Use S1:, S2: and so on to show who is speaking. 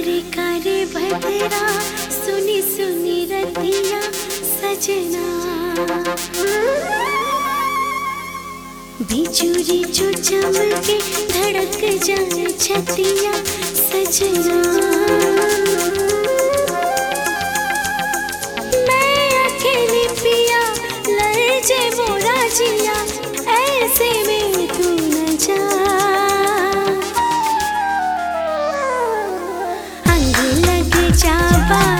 S1: करे करे भद्रा सुनी सुनी रतिया सजना। जो चमके धड़क जाए छतिया सजना। जिया। 加班。